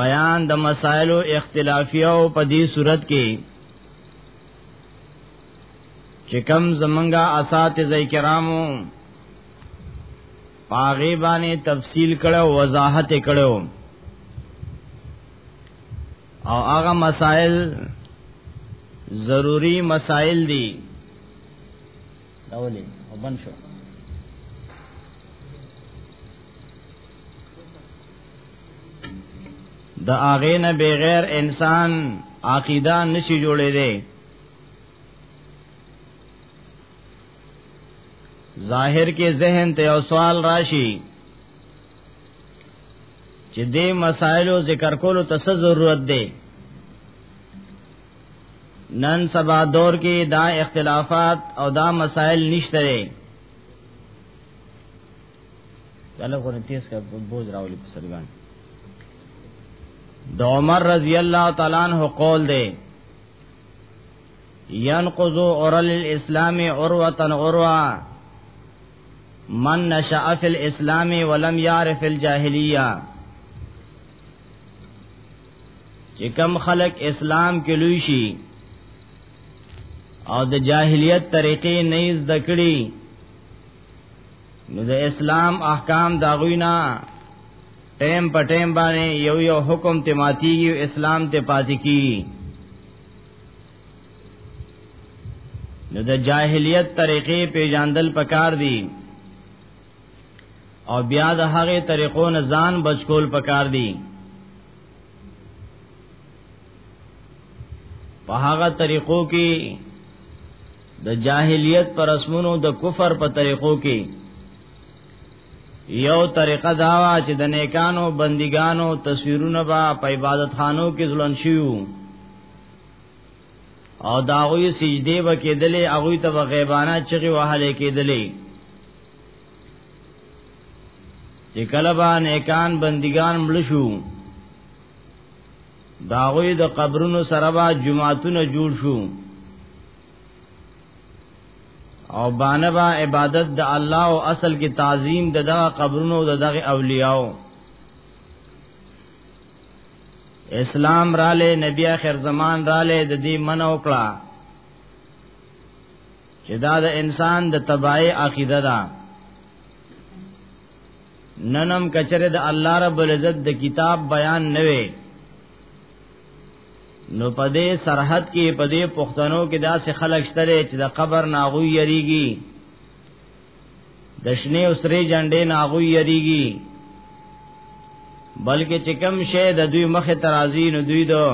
بیان د مسائل اختلافیه او په دې صورت کې چې کم زمنګا اساتذه کرامو پاغي باندې تفصیل کړو وضاحت کړو او هغه مسائل ضروری مسائل دي دا ولې او بن شو د هغه نه بغیر انسان عقیده نشي جوړې دی ظاهر کې ذهن ته او سوال راشي چې دې مسائلو ذکر کولو ته ضرورت دی نن سبا دور کې دا اختلافات او دا مسائل نشته لري چلو کو تیز کا بوج راولي په سرګان د عمر رضی الله تعالی عنہ قول دی ينقض اورل الاسلام عروه عروه من نشأ في الاسلام ولم يعرف الجاهليه چې کم خلق اسلام کې لوی شي او د جاهلیت طریقې نه زده کړي نو د اسلام احکام دا غوینا ټیم په ټیم باندې یو یو حکم ته ماتیږي اسلام ته پاتې کیږي نو د جاهلیت طریقې پیژاندل پکار دي او بیا د هغه طریقو نه ځان بچکول پکار دی په هغه طریقو کې د جاهلیت پر اسمنو د کفر په طریقو کې یو طریقه دا وا چې د نیکانو بندګانو تصویرونه با په عبادت خانو کې ځلون شيو او داوی سجدي وکیدلې هغه ته غیبانه چغي وهلې کېدلې چې کله با نیکان بندگان مړ شو داغوی د قبرونو سره با جمعاتونه جوړ شو او بانه با عبادت د الله او اصل کې تعظیم د دغه قبرونو د دغه اولیاء اسلام را لې نبی اخر زمان را لې د دې من او کړه چې دا د انسان د تبای عقیده ده ننم کچره د الله رب العزت د کتاب بیان نه وي نو پدې سرحد کې پدې پښتنو کې داسې خلک شته چې د قبر ناغوي یریږي د شنه او سره جنډې نه هغه یریږي بلکې چې کم شی د دوی مخه ترازی نو دوی دو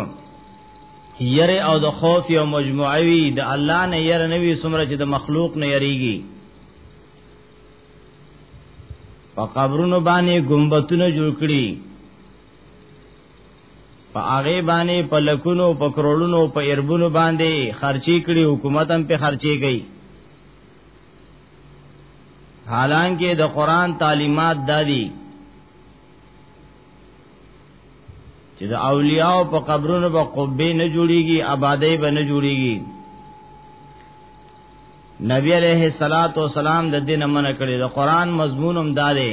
یره او د خوف یو مجموعه وی د الله نه یره نه وی سمره چې د مخلوق نه یریږي په قبرونو باندې ګمبتونه جوړ کړي په هغه باندې په لکونو په کرولونو په اربونو باندې خرچي کړي حکومت هم په خرچي کوي حالانکه د قران تعلیمات دادي چې د اولیاء په قبرونو په قبه نه جوړیږي آبادې به نه جوړیږي نبی علیہ الصلات والسلام د دین منع کړی د قران مضمون هم دادي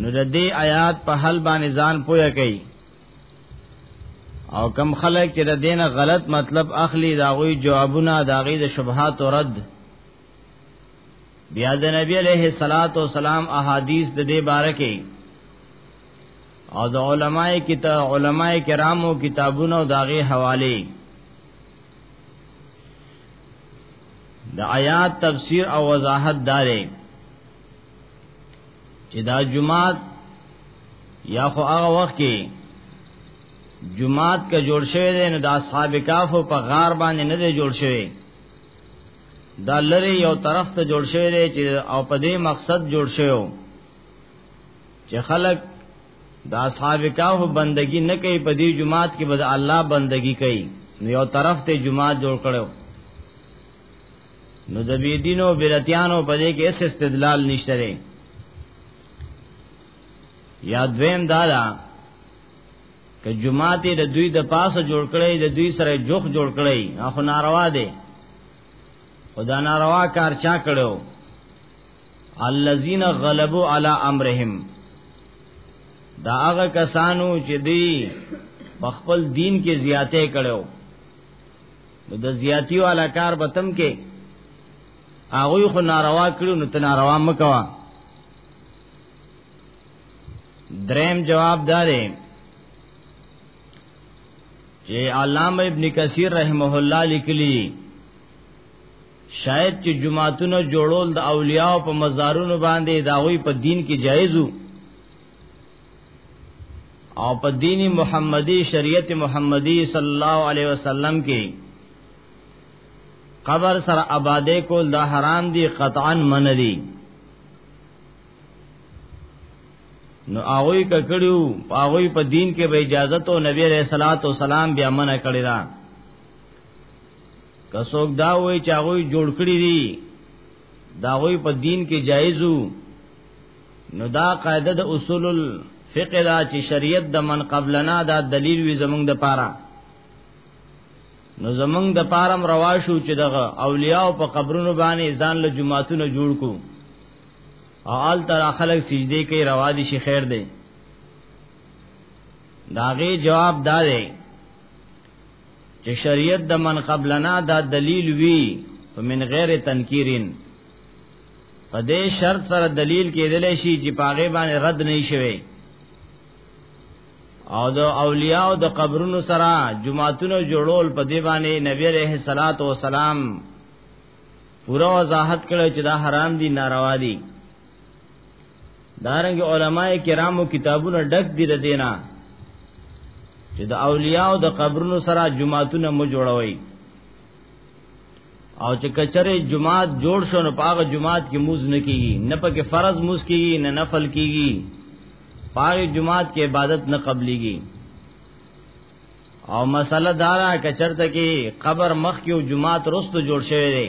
نو د دې آیات په حل باندې ځان پوهه کوي او کم خلک چې د دینه غلط مطلب اخلي دا غوي جوابونه دا غي د شبهات او رد بیا د نبی علیہ الصلات والسلام احادیث د دې باره کې او د علماء کتاب علماء کرامو کتابونو دا غي حواله د آیات تفسیر او وضاحت دارې چې دا جمعات یا خو هغه وخت کې جمعات کا جوړ شوی دی نو د اصحاب کاف په غار باندې نه دی جوړ شوی دا لری یو طرف ته جوړ شوی دی چې او په دې مقصد جوړ شوی چې خلک دا اصحاب کاف بندگی نه کوي په دې جماعت کې بد الله بندگی کوي نو یو طرف ته جماعت جوړ کړو نو د بی دینو بیرتیانو په دې کې اس استدلال نشته لري یا دویم دا دا که جماعت د دوی د پاسه جوړ کړي د دوی سره جوخ جوړ کړي اخو ناروا دي خدا ناروا کار چا کړو الذين غلبوا على امرهم دا هغه کسانو چې دی په خپل دین کې زیاتې کړو نو د زیاتی والا کار به تم کې هغه خو ناروا کړو نو ته ناروا مکوا دریم جواب دارې چې علامه ابن کثیر رحمه الله لیکلی شاید چې جمعاتونه جوړول د اولیاء په مزارونو باندې داوی په دین کې جایزو او په دین محمدی شریعت محمدی صلی الله علیه وسلم کې قبر سره آبادې کول دا حرام دي قطعا من دي نو هغه ککړیو هغه په دین کې به اجازه ته نبی رسول الله صلوات و سلام بیا منع کړی دا کڅوګ دا وای چې هغه جوړ کړی دی دا غوی په دین کې جایزو نو دا قاعده د اصول الفقه دا چې شریعت د من قبلنا دا دلیل وی زمونږ د پاره نو زمونږ د پارم روا شو چې دغه اولیاء په قبرونو باندې ځان له جمعاتونو جوړ کو او آل تر خلک سجدي کوي روا دي شي خیر دی داغه جواب دا دی چې شریعت د من قبلنا دا دلیل وی من غیر تنکیرین په دې شرط سره دلیل کېدل شي چې پاغه باندې رد نه شي او د اولیاء او د قبرونو سره جمعهتونو جوړول په دې باندې نبی عليه الصلاه والسلام پورا وضاحت کړو چې دا حرام دي ناروا دي دارنګ علماء کرامو کتابونه ډک دي د دینا چې د اولیاء او د قبرونو سره جمعهتون مو جوړوي او چې کچره جمعات جوړ شو نو پاغه جمعات کې موز نه کیږي نه پکې فرض موز کیږي نه نفل کیږي پاغه جمعات کې عبادت نه قبليږي او مسله دارا کچرته کې قبر مخ کې او جمعات رستو جوړ شوی دی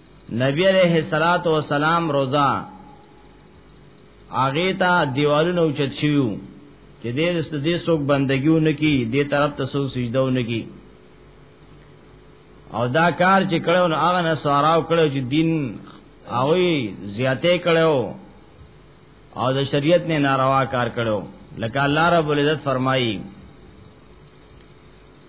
نبی علیہ الصلات والسلام روزا اغه تا دیوالونه اوچت شیو چې دې دست دې څوک بندګیو نکی دې طرف ته څوک سجدو نکی او دا کار چې کړو نو هغه نه ساراو کړو چې دین اوی زیاته کړو او د شریعت نه ناروا کار کړو لکه الله رب العزت فرمایي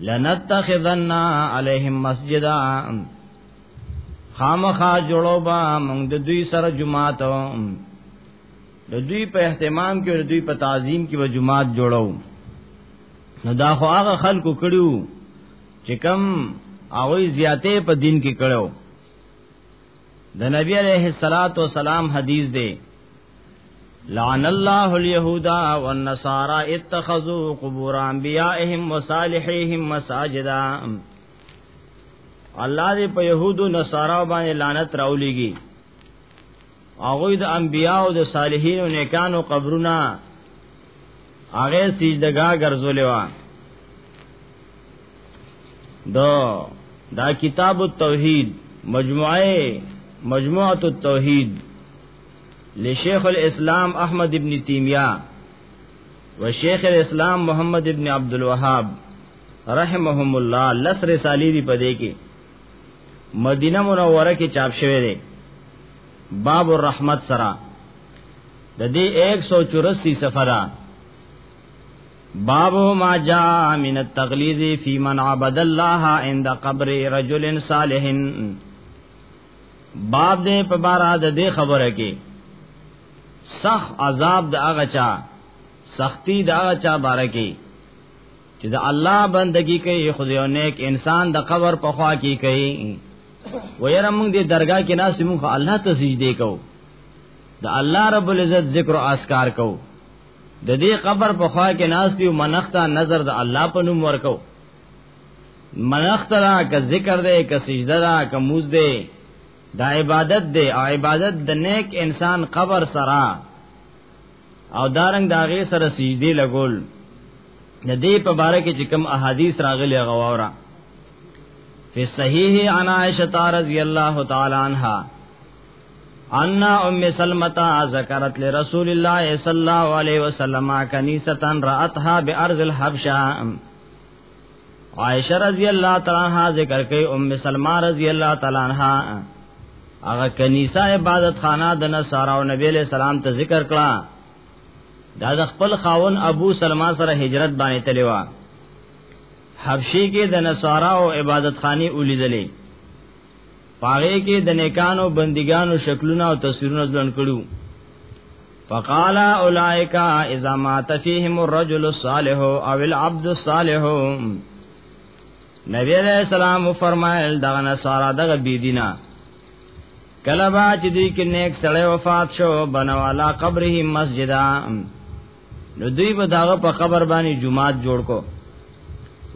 لنتخذن علیهم مسجدا خامخا جوړو با موږ د دوی سره جمعات د دوی په اهتمام کې د دوی په تعظیم کې و جمعات جوړو نو دا خو هغه خلکو کړیو چې کم هغه زیاتې په دین کې کړو د نبی علیہ الصلات والسلام حدیث دی لعن الله اليهود والنصارى اتخذوا قبور انبيائهم وصالحيهم مساجدا الله دې په يهودو نصارا باندې لعنت راولېږي هغه د انبياو او د صالحینو نیکانو قبرونه هغه سجدګاه ګرځولې و دا دا کتاب التوحید مجموعه مجموعه التوحید لشیخ الاسلام احمد ابن تیمیہ و شیخ الاسلام محمد ابن عبد الوهاب رحمهم الله لس رسالی دی پدې کې مدینه منوره کې چاپ شوی دی باب الرحمت سرا د دې 184 صفحه باب ما جاء من التغلیظ فی من عبد الله عند قبر رجل صالح باب دې په بار د دې خبره کې سخ عذاب د هغه چا سختی د هغه چا باره کې چې د الله بندگی کوي خو یو نیک انسان د قبر په خوا کې کوي ويره موږ دې درگاه کې ناس موږ الله ته سجدي کوو د الله رب العزت ذکر او اسکار کوو د دې قبر په خوا کې ناس دی منختا نظر د الله په نوم ورکو منختا ک ذکر دی ک سجده دا ک موز دی دا عبادت دی او عبادت د نیک انسان قبر سره او دارنګ داغه سره سجدي لګول د دې په باره کې چې کوم احادیث راغلي غواورا فی صحیح عن عائشہ رضی اللہ تعالی عنہا ان ام سلمتا ذکرت لرسول الله صلی الله علیه وسلم کنیستان راتها بارض الحبشہ عائشہ رضی اللہ تعالی عنہا ذکر کئی ام سلمہ رضی اللہ تعالی عنہا هغه کنیسه عبادت خانه د نصارا او نبی له سلام ته ذکر کړه دا د خپل خاون ابو سلمہ سره هجرت باندې تلوا حبشي کې د نصارا او عبادت خاني ولیدلې پاره کې د نیکانو بندګانو شکلونه او تصویرونه ځلن کړو فقال اولائک اذا مات فیهم الرجل الصالح او العبد الصالح نبی علیہ السلام فرمایل دغه نصارا دغه بيدینا کله با چې دوی کې نیک سړی وفات شو بنوالا قبره مسجدا نو دوی به داغه په خبر باندې جمعات جوړ کو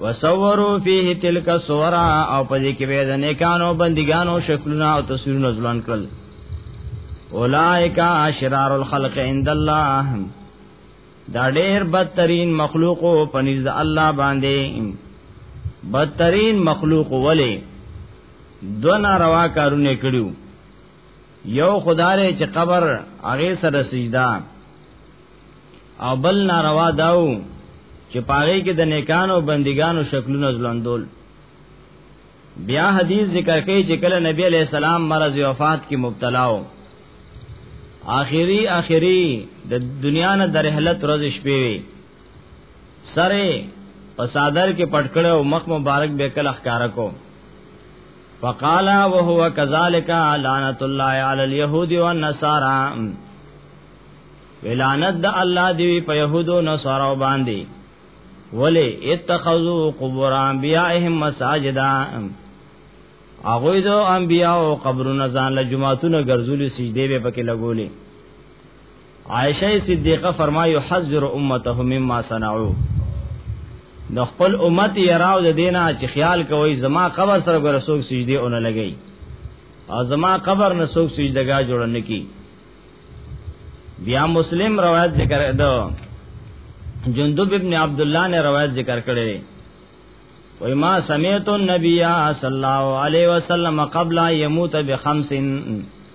وصورو فيه تلك الصور او په دې کې به د نیکانو بندګانو شکلونه او تصویرونه ځلان کړل اولائک اشرار الخلق عند الله دا ډېر بدترین مخلوق په نزد الله باندې بدترین مخلوق ولی دو ناروا کارونه کړیو یو خدای چې قبر هغه سره سجدا او بل ناروا داو چې پاره کې د نیکانو بندګانو شکلونه ځلندول بیا حدیث ذکر کوي چې کله نبی علیہ السلام مرض وفات کې مبتلا و آخری آخری د دنیا نه در رحلت روز شپې وي سره په صادر کې پټکړه او مخ مبارک به کله ښکارا کو فقال وهو كذلك لعنت الله على اليهود والنصارى ولعنت د الله دی په يهودو نصارو باندې ولی اتخذوا قبور انبیائهم مساجدا هغه د انبیاء او قبرونو ځان له جمعهتون ګرځولي سجدي به پکې لګولې عائشه صدیقه فرمایي حذر امته مما صنعوا د خپل امت یراو د دینا چې خیال کوي زما قبر سره ګره سوک سجدي اون لګي او زما قبر نه سوک سجدګا جوړ نه کی بیا مسلم روایت ذکر ده جندب ابن عبد الله نے روایت ذکر کړي وای ما سمعت النبي صلی الله علیه وسلم قبل يموت بخمسن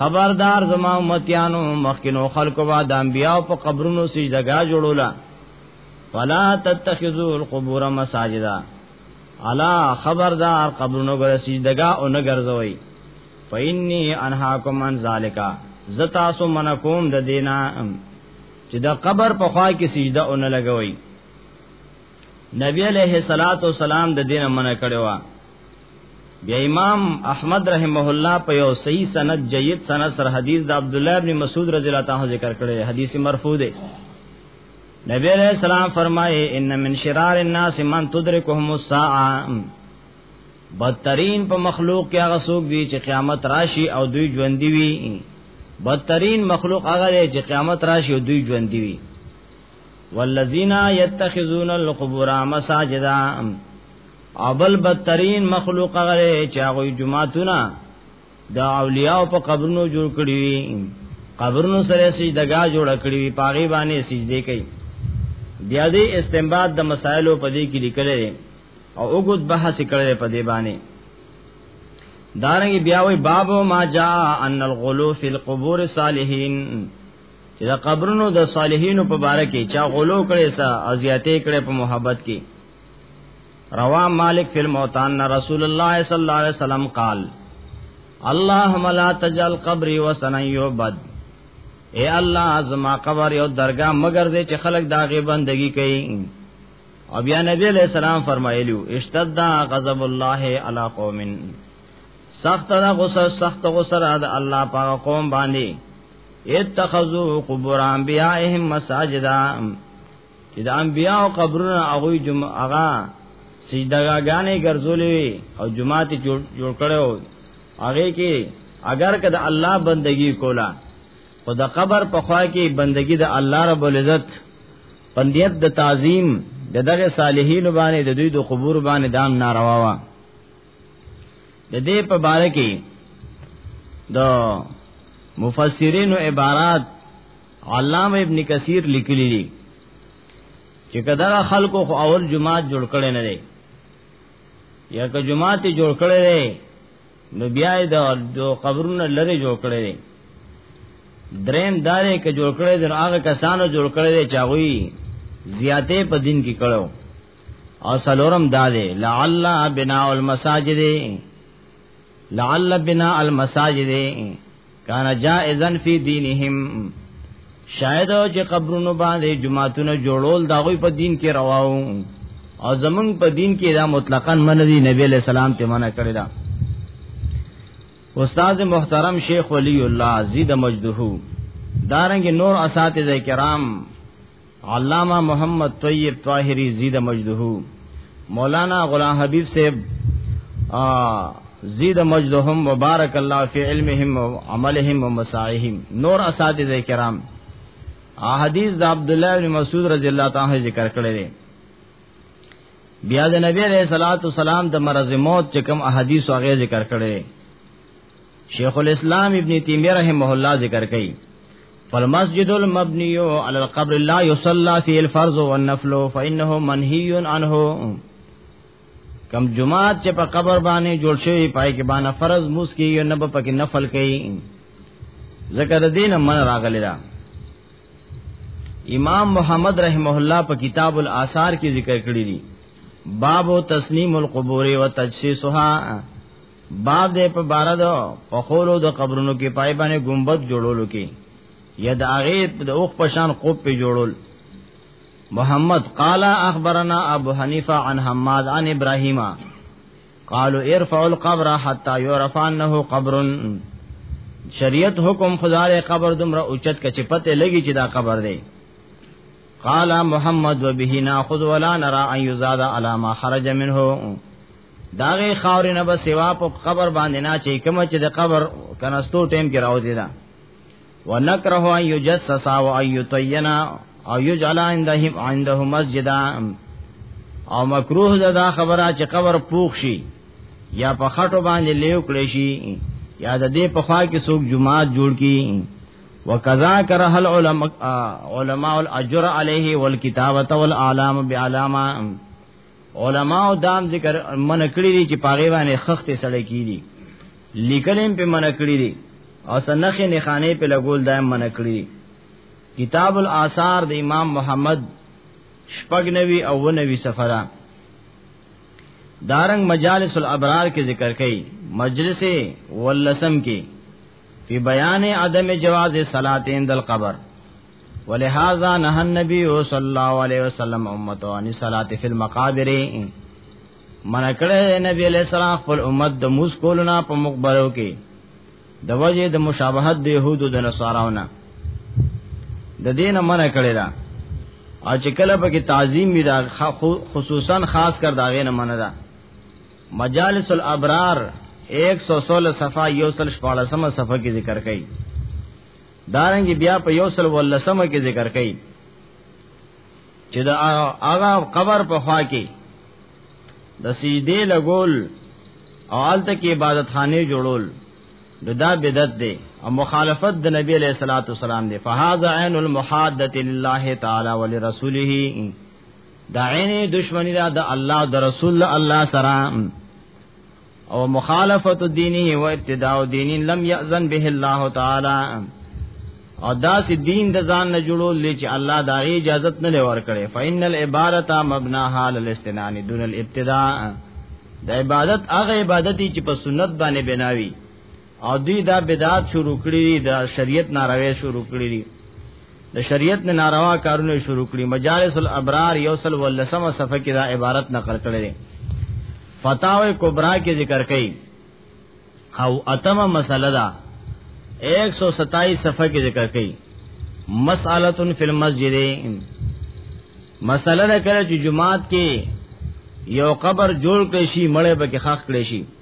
خبردار زما امتیانو مخکینو خلقو با د انبیاو په قبرونو سجدګا جوړولا فلا تتخذوا القبور مساجدا الا خبردار قبرونو ګر سجدګا او نه ګرځوي فإني انهاكم عن ذالک زتا سو منکوم د دینا چې د قبر په خوا کې سجده او نه لګوي نبی علیہ الصلوۃ والسلام د دین منع کړو بیا امام احمد رحمه الله په یو صحیح سند جید سند سره حدیث د عبد الله ابن مسعود رضی الله تعالی ذکر کړی حدیث مرفوع دی نبی علیہ السلام فرمائے ان من شرار الناس من تدرکهم الساعه بدترین په مخلوق کې هغه څوک دی چې قیامت راشي او دوی ژوند دی وي بدترین مخلوق هغه دی چې قیامت راشي او دوی ژوند دی وي والذین یتخذون القبور مساجدا ابل بدترین مخلوق غره چې هغه جمعهتونه د اولیاء په قبرونو جوړ کړی وي قبرونو سره سجدګا جوړ کړی وي پاغي باندې سجدي کوي بیا دې استنباط د مسائلو په دې کې لیکل او وګد بحث کړي په دې باندې دارنګ بیا وی باب ما جاء ان الغلو فی القبور صالحین چې د قبرونو د صالحینو په باره کې چا غلو کړي سا ازیاتې کړي په محبت کې رواه مالک فی الموتان رسول الله صلی الله علیه وسلم قال اللهم لا تجعل قبري وسنا يعبد اے الله زما قبر یو درگاه مگر دې چې خلک داغه بندگی کوي او بیا نبی علیہ السلام فرمایلیو اشتد غضب الله علی قوم سخت دا غصه سخت غصه را ده الله پاک قوم باندې اتخذوا قبور انبیائهم مساجدا چې د انبیا او قبرونو هغه جمعه هغه سجدهګانې ګرځولې او جمعه ته جوړ کړو هغه کې اگر کده الله بندگی کولا او د قبر په خوا کې بندگی د الله رب العزت پندیت د تعظیم د دغه صالحین باندې د دوی د قبور باندې دام ناروا وا د دې په باره کې د مفسرین عبارات علامه ابن کثیر لیکلی دی چې کدا خلکو خو اول جماعت جوړ کړي نه دی یا که جماعت جوړ کړي دی نو بیا د قبرونو لره جوړ کړي دی دریم دارې کې جوړ کړي دی هغه کسانو جوړ کړي دی چې هغه زیاتې په دین کې کړو او سلورم داده لعل بنا المساجد لعل بنا المساجد کان جائزا فی دینهم شاید چې قبرونو باندې جمعهتون جوړول دا غوی په دین کې رواو او زمون په دین کې دا مطلقاً من دی نبی علیہ السلام ته منع کړی دا استاد محترم شیخ ولی الله زید مجدہو دارنګ نور اساتذه کرام علامه محمد طیب طاهری زید مجدهو مولانا غلام حبیب صاحب زید مجدهم مبارک الله فی علمهم و عملهم و مسائهم نور اساتذه کرام احادیث د عبد الله بن مسعود رضی الله تعالی ذکر کړی دی بیا د نبی علیہ الصلوۃ والسلام د مرض موت چې کوم احادیث هغه ذکر کړی شیخ الاسلام ابن تیمیہ رحمه الله ذکر کړي فالمسجد المبني على القبر لا يصلى فيه الفرض والنفل فانه منهي عنه کم جمعات چې په قبر باندې جوړ شوی پای کې باندې فرض موس کې یو نه پکې نفل کوي ذکر دین من راغلی دا امام محمد رحمه الله په کتاب الاثار کې ذکر کړی دی باب تسلیم القبور و تجسیسها باب دې په بار ده په خولو د قبرونو کې پای باندې ګمبد جوړولو کې یا د هغه د اوخ پشان قوب په جوړول محمد قال اخبرنا ابو حنیفه عن حماد عن ابراهیم قالوا ارفع القبر حتى يعرف انه قبر شریعت حکم خدای قبر دمر اوچت کچ پته لګی چې دا قبر دی قال محمد وبه ناخذ ولا نرى ان يزاد على ما خرج منه داغه خاور نه به سوا په قبر باندې نه چې کوم چې د قبر کنستو ټیم کې راوځي دا ونکره ان يجسس او ان يطينا او يجعل عندهم عنده مسجدا او مکروه ده دا خبره چې قبر پوښ شي یا په خټو باندې لیو کړی شي یا د دې په خوا کې څوک جمعات جوړ کړي وکذا کرہ العلماء علماء الاجر علیه والکتابه والاعلام بعلامه علماء دام ذکر من کړی دي چې پاغه باندې خخت سړی کیدی لیکلم په من کړی دي او سنخ نه خانه په لګول دایم من کړی کتاب الاثار د امام محمد شپږ نوي او نوي سفرا دارنګ مجالس الابرار کې ذکر کړي مجلس ولسم کې فی بیان عدم جواز صلات عند القبر ولهذا نهى النبي صلى الله عليه وسلم امته عن صلاه في المقابر من کړه نبی علیہ السلام خپل امت د موس کولنا په مقبرو کې د وجه د مشابهت د يهودو د نصاراونه د دین من کړه دا او چې کله په کې تعظیم میرا خصوصا خاص کر داغه نه منره مجالس الابرار 116 صفه یوسل شپاړسمه صفه کې ذکر کړي دارنګ بیا په یوسل ولسمه کې ذکر کړي چې دا هغه قبر په خوا کې د سجدې لګول او آلته کې عبادت خانه جوړول دا بدعت دی او مخالفت د نبی علیہ الصلوۃ والسلام دی فهذا عین المحادثه لله تعالی ولرسوله دا عیني دشمنی دا د الله د رسول الله سره او مخالفت دینه او ابتداء دین لم یاذن به الله تعالی او دا سی دین د ځان نه جوړول لچ الله دا اجازه نه لور کړي فإن العبارت مبنا حال الاستنان دون الابتداء د عبادت هغه عبادت چې په سنت باندې بناوي او دی دا بدعات شروع کړی دی دا شریعت ناروی شروع کړی دی د شریعت نه ناروا کارونه شروع کړی مجالس الابرار یوصل ولسمه صفحه کې دا عبارت نقل کړی دی فتاوی کبرا کې ذکر کړي او اتمه مسله ده 127 صفحه کې ذکر کړي مسالۃ فی المسجد مسله ده کله چې جمعات کې یو قبر جوړ کړي شي مړې به کې خاخ کړي شي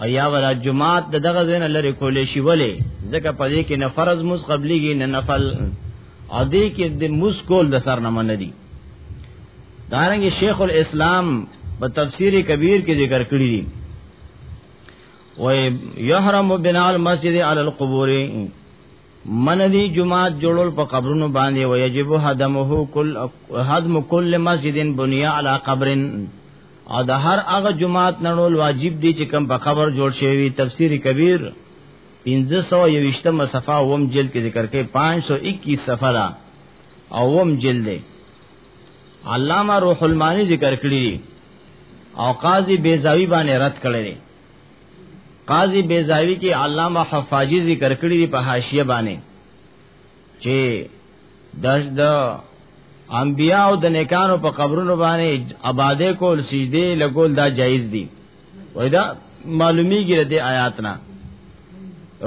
او یا ولا جمعات د دغه زین لري کولې شي ولې ځکه په دې کې نه فرض مس قبليږي نه نفل او دې کې د مس کول د سر نه من دي دارنګ شیخ الاسلام په تفسیر کبیر کې ذکر کړی دي و یحرم بنا المسجد علی القبور من دی جماعت جوړول په قبرونو باندې او یجب هدمه کل هدم کل مسجد بنیا علی قبر او د هر هغه جماعت نړول واجب دی چې کم په قبر جوړ شوی تفسیر کبیر 1521 صفه وم جلد کې ذکر کړي 521 صفه دا او وم جلد دی علامہ روح المانی ذکر کړی او قاضی بیزاوی باندې رد کړی قاضی بیزاوی کې علامه حفاجی ذکر کړی دی په حاشیه باندې چې د د انبیاء او د نیکانو په قبرونو باندې آباده کول سجده لګول دا جایز دي وای دا معلومیږي د آیات نه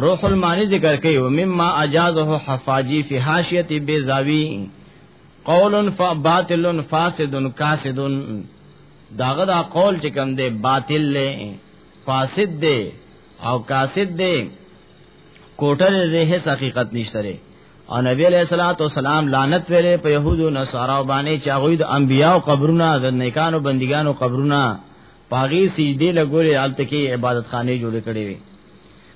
روح المانی ذکر کوي و مما اجازه حفاجی فی حاشیه بیزاوی قول فباطل فاسد کاسد داغه دا قول چې کوم دی باطل دی فاسد دی او کاسد دی کوټر دی هیڅ حقیقت نشته دی او نبی علیہ الصلوۃ والسلام لعنت ویلې په يهودو نصارا باندې چې هغه د انبیاو قبرونه د نیکانو بندګانو قبرونه پاغي سجدي لګولې الته کې عبادت خانه جوړ کړې وي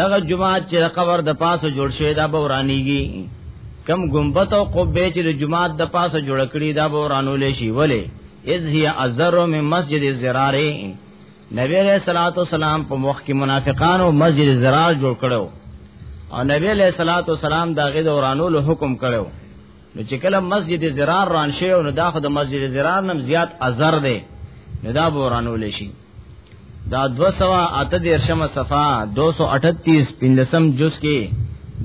دغه جمعات چې قبر د پاسه جوړ شوی دا به ورانیږي کم گنبت او قبه چې د جمعات د پاسه جوړ کړي دا به ورانول شي ولی اذ هي ازر من مسجد الزرار نبی علیہ الصلوۃ والسلام په مخ کې منافقانو مسجد الزرار جوړ کړو او نبی علیہ الصلوۃ والسلام دا غي دورانول حکم کړو نو چې کله مسجد زرار ران شي او نو دا خو د مسجد زرار نم زیات ازر دی نو دا به ورانول شي دا دو سوا اته دیرشم صفا دو سو اٹھتیس پندسم جز کې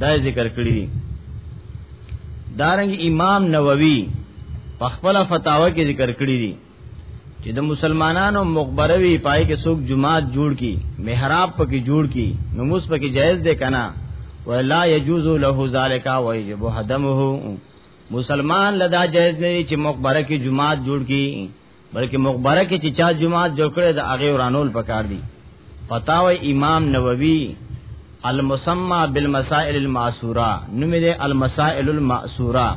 دا ذکر کړی دی دارنګ امام نووي په خپل فتاوا کې ذکر کړی دی چې د مسلمانانو مقبره وی پای کې څوک جماعت جوړ کی محراب پکې جوړ کی نموز پکې جائز دی کنه ولا يجوز له ذالک ويجب هدمه مسلمان لدا جائز نه چې مقبره کې جماعت جوړ کی بلکې مخبره کې چې چا جماعت جوړ کړي د هغه ورانول پکار دي فتاوی امام نووي المسمى بالمسائل المعصوره نوم دې المسائل المعصوره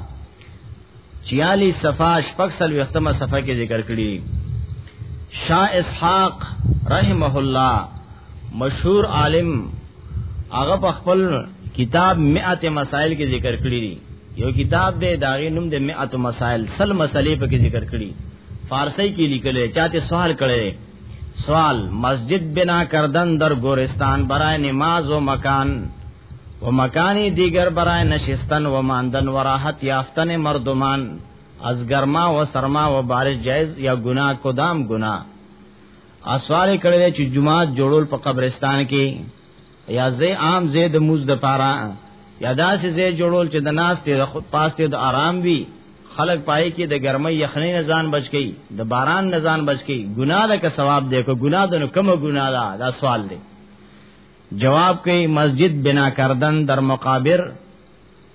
46 صفه شپږ سل وختمه صفه کې ذکر کړي شاه اسحاق رحمه الله مشهور عالم هغه په خپل کتاب 100 مسائل کې ذکر کړی دی یو کتاب دی داغه نوم دی 100 مسائل سل مسلې په کې ذکر کړی فارسی کې لیکل چاته سوال کړي سوال مسجد بنا کردن در گورستان برای نماز و مکان و مکانی دیگر برای نشستن و ماندن و راحت یافتن مردمان از گرما و سرما و بارش جائز یا گناہ کدام گناہ اسوار کړی چې جمعات جوړول په قبرستان کې یا زی عام زی د موز د پاره یا داسې زی جوړول چې د ناس ته خود پاسته د آرام وي خلق پای کې د ګرمۍ یخنۍ نه ځان بچ کی د باران نه ځان بچ کی ګناه ده که ثواب ده که ګناه ده نو کوم ګناه ده دا سوال دی جواب کوي مسجد بنا کردن در مقابر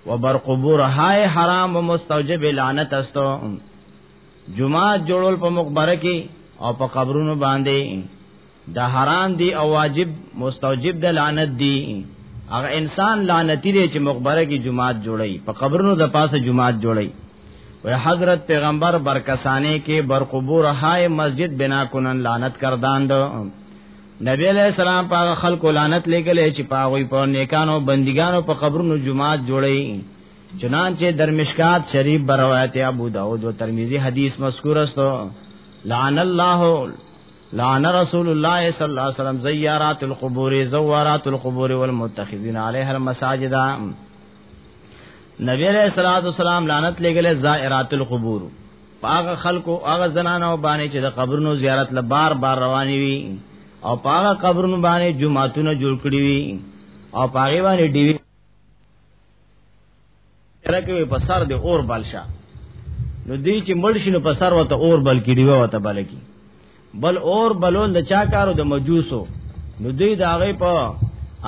و بر قبور های حرام و مستوجب لعنت استو جمعات جوړول په مقبره کې او په قبرونو باندې د حرام دی او واجب مستوجب د لعنت دی هغه انسان لعنتی دی چې مقبره کې جمعات جوړي په قبرونو د پاسه جمعات جوړي و حضرت پیغمبر برکسانه کې برقبور های مسجد بنا کنن لعنت کردان دو نبی علیہ السلام په خلکو لعنت لګلې چې پاغوي په نیکانو بندګانو په قبرونو جمعات جوړي چنانچه در مشکات شریف بروایت ابو داود و ترمیزی حدیث مذکور استو لعن الله لعن رسول الله صلی الله علیه وسلم زیارات القبور زوارات القبور والمتخذین علیها المساجد نبی علیہ الصلوۃ والسلام لعنت لګل زائرات القبور پاغه خلکو هغه زنانه او باندې چې د قبرونو زیارت له بار بار رواني وي او پاغه قبرونو باندې جمعهتون جوړ کړی وي او پاغه باندې ډیوی ترکه په سر د اور بلشه نو دی چې مړ شي نو په سر وته اور بل کې دیو وته بل کې بل اور بلول د چا کارو د مجوسو نو دی د هغه په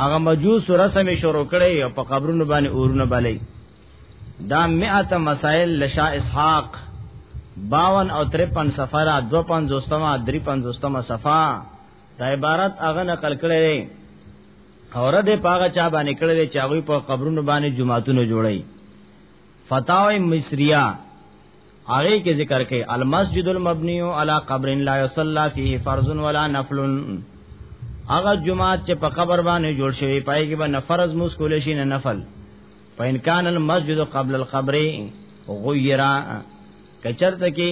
هغه مجوس رسم شروع کړي او په قبرونو باندې اورونه بلې دا مئات مسائل لشا اسحاق 52 او 53 سفرا 250 سما 350 سما صفا دا عبارت هغه نقل کړي اور دې پاغه چا باندې کړل چې هغه په قبرونو باندې جمعهتون جوړي فتاوی مصریه هغه کې ذکر کوي المسجد المبني على قبر لا يصلى فيه فرض ولا نفل هغه جمعات چې په قبر باندې جوړ شوی پای کې به نفرض مسکول شي نه نفل فإن كان المسجد قبل القبر غيرا کچرته کې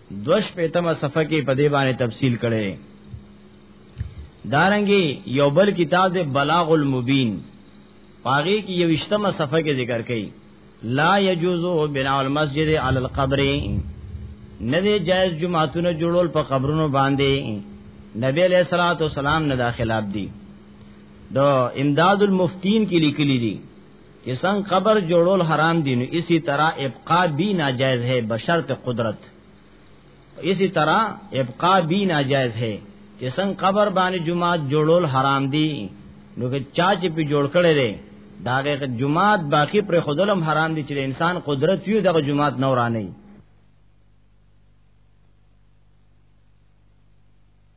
دوش په تمه صفه کې په دې باندې تفصیل کړي دارنګي یو بل کتاب د بلاغ المبین پاغي کې یو اشتمه صفه کې ذکر کړي لا يجوز بناء المسجد على القبر نه دی جائز جمعتون جوړول په قبرونو باندې نبی علیہ الصلوۃ والسلام نه دا خلاف دي دو امداد المفتین کې لیکلي دي چې څنګه قبر جوړول حرام دي نو اسی طرح ابقا بھی ناجائز ہے بشرط قدرت اسی طرح ابقا بھی ناجائز ہے چې څنګه قبر باندې جمعات جوړول حرام دي نو که چا چې په جوړ کړي دي داغه جمعات باقی پر خودلم حرام دي چې انسان قدرت یو دغه جمعات نورانه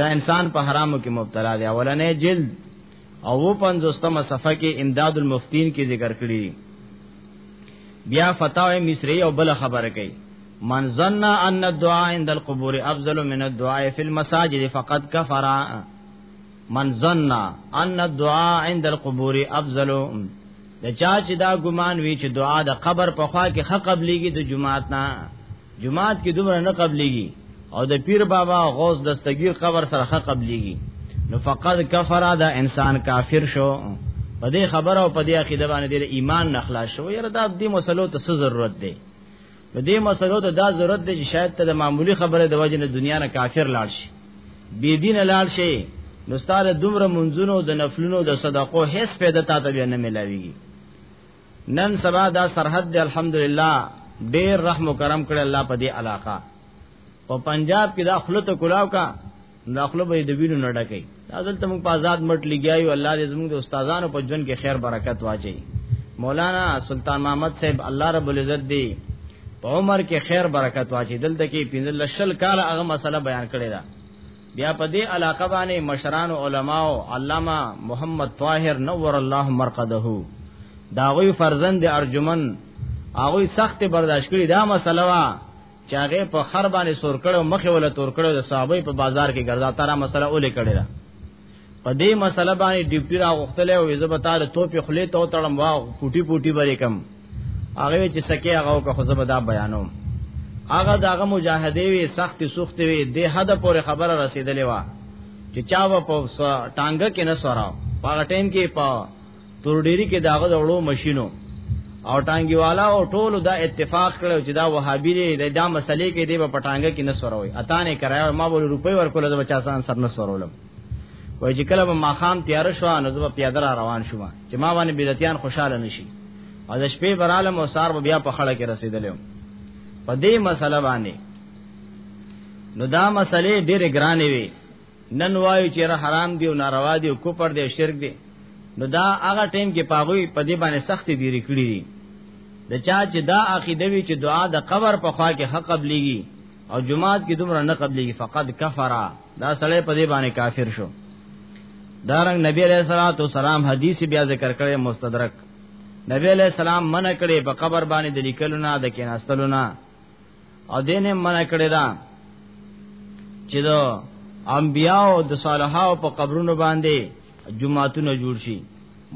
دا انسان په حرامو کې مبتلا دی اولنې جلد او و پنځوستمه صفحه کې امداد المفتین کې ذکر کړی بیا فتاوی مصری او بل خبره کوي من ظن ان الدعاء عند القبور افضل من الدعاء في المساجد فقد كفر من ظن ان الدعاء عند القبور افضل د چا چې دا ګمان وی چې دعا د قبر په خوا کې حق قبليږي د جمعات نه جمعات کې دومره نه قبليږي او د پیر بابا غوث دستگیر قبر سره حق قبليږي نو فقط کفر دا انسان کافر شو په دې خبره او په دې عقیده باندې د ایمان نخلا شو یره دا د مسلو ته ضرورت دی نو دې مسلو ته دا ضرورت دی چې شاید ته د معمولی خبره د وجه نه دنیا نه کافر لاړ شي بی دین لاړ شي نو ستاره دومره منځونو د نفلونو د صدقو هیڅ پیدا تا ته بیا نه ملاویږي نن سبا دا سرحد دی الحمدلله ډیر رحم و کرم کړی الله په دې علاقه په پنجاب کې دا خلته کلاو کا داخله به د وینو نه ډکې دا دلته موږ په آزاد مټ لګیایو الله دې زموږ د استادانو په ژوند کې خیر برکت واچي مولانا سلطان محمد صاحب الله رب العزت دې په عمر کې خیر برکت واچي دلته کې پنځل شل کال هغه مسله بیان کړې ده بیا په دې علاقه باندې مشران علماو علامه محمد طاهر نور الله مرقده داغوی فرزند ارجمن هغه سخت برداشت کړی دا مسله وا چې هغه په خر باندې سور کړو مخه ولا تور کړو د صحابه په بازار کې ګرځا تارا مسله اولې کړی را په دې مسله باندې ډیپټی را غختله او زبتا د توپې خلې ته تړم وا پوټي پوټي بری کم هغه چې سکه هغه کو خو زبدا بیانوم هغه داغه مجاهده وی سخت سخت وی د حد پورې خبره رسیدلې وا چې چا و په ټانګه کې نه سره هغه ټیم کې په تور ډيري کې داغه وړو ماشينو او ټانګي والا او ټول دا اتفاق کړو چې دا وهابي دی دا, دا مسلې کې دی په پټانګه کې نه سوروي اته نه کرایا ما بول روپۍ ورکول د بچا سان سر نه سورولم وای چې کله ما خام تیار شو نو زه پیاده را روان شوم چې ما باندې بدعتيان خوشاله نشي او د شپې برالم او سار بیا په خړه کې رسیدلم په دې مسله باندې نو دا مسلې ډېرې ګرانې وي نن وایو چې را حرام دی او ناروا دی او کوپر دی شرک دی نو دا هغه ټیم کې پاغوي په دې باندې سخت دی رکړي دي د چا چې دا عقیده وی چې دعا د قبر په خوا کې حق قبليږي او جماعت کې دومره نه قبليږي فقط کفرا دا سړی په دې باندې کافر شو دارنګ نبی علیہ الصلوۃ والسلام حدیث بیا ذکر کړي مستدرک نبی علیہ السلام منع کړي په قبر باندې د لیکلو نه د کیناستلو نه او دینه منع کړی دا چې دا انبیاء او د صالحاو په قبرونو باندې جمعهتون جوړ شي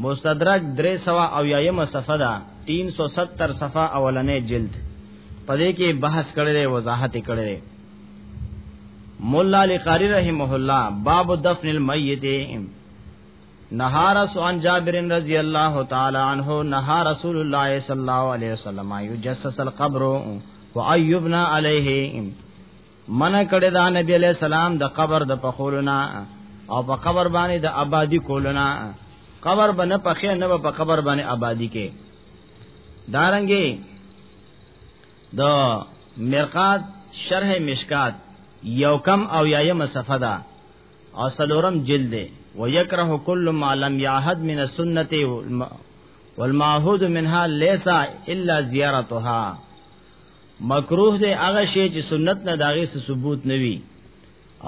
مستدرک 300 او یایمه صفه ده 370 صفه اولنې جلد پدې کې بحث کړی دی وضاحت کړی دی مولا علی قاری رحمه الله باب دفن المیت نها رسول عن جابر رضی اللہ تعالی عنہ نها رسول اللہ صلی اللہ علیہ وسلم یجسس القبر و ایبنا علیہ من کړه دا نبی علیہ السلام د قبر د پخولنا او په قبر باندې د آبادی کولنا قبر باندې پخې نه په قبر باندې آبادی کې دارنګي د مرقات شرح مشکات یو کم او یایم صفه ده او سلورم جلد دی ويكره كل ما لم يعهد من السنه والمعهود منها ليس الا زيارتها مکروه دی هغه شی چې سنت نه داغه څه ثبوت نوي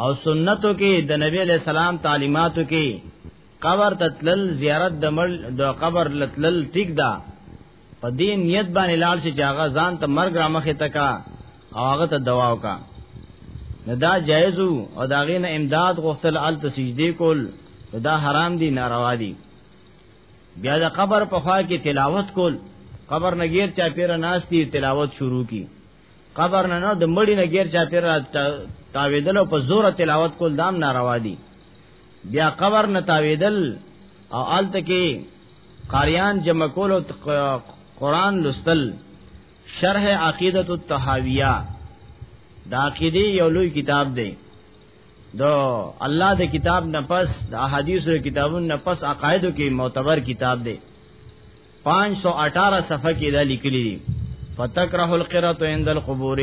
او سنتو کې د نبی له سلام تعلیماتو کې قبر تتلل زیارت د مل د قبر لتلل ټیک ده په دې نیت باندې لاړ شي چې هغه ځان ته مرګ را مخه تکا او هغه ته دوا وکا نه دا جایز او دا غینه امداد غوښتل ال تسجدی کول دا حرام دي ناروا دي بیا د قبر په خوا کې تلاوت کول قبر نګیر چا پیر ناشتي تلاوت شروع کی قبر نه نو د مړی نګیر چا پیر تاویدل او په زور تلاوت کول دام ناروا دي بیا قبر نه تاویدل او آلته کې قاریان جمع کول او قران لوستل شرح عقیده التحاویہ دا عقیده یو لوی کتاب دی دو الله د کتاب نه پس د احادیثو کتابونو نه پس عقایدو کې معتبر کتاب دی 518 صفحه کې دا لیکلي دي فتکره القرات عند القبور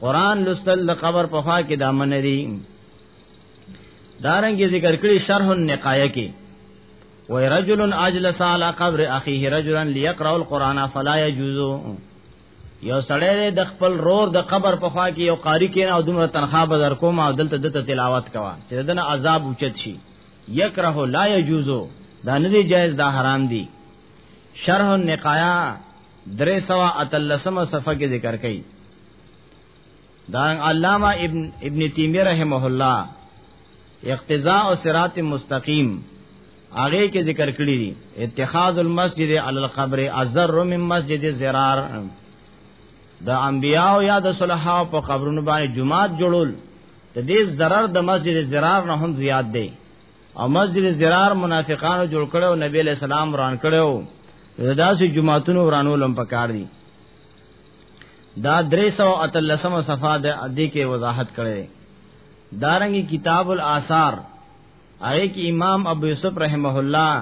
قران لستل د قبر په خوا کې دامن دي دارنګ ذکر کړی شرح النقایه کې وای رجل اجلس علی قبر اخیه رجلا لیقرأ القرآن فلا یجوز یو سړی د خپل رور د قبر په خوا کې یو قاری کین او دومره تنخواه به در کوم او دلته دته تلاوت کوا چې دنه عذاب اوچت شي یکره لا یجوزو دا نه دی جایز دا حرام دی شرح النقایا درې سوا اتلسمه صفحه کې ذکر کړي دا علامه ابن ابن تیمیه رحمه الله اقتضاء او صراط مستقیم هغه کې ذکر کړی دي اتخاذ المسجد علی القبر ازر من مسجد زرار د انبیاو یا د صلحاو په قبرونو باندې جمعات جوړول د دې ضرر د مسجد زرار نه هم زیات دی او مسجد زرار منافقانو جوړ کړو نبی علیہ السلام وران کړو دا سي جمعهتون ورانولم پکار دي دا 313 صفحه د ادي کې وضاحت کړي دارنګي کتاب الاثار آئے کی امام ابو یوسف رحمه الله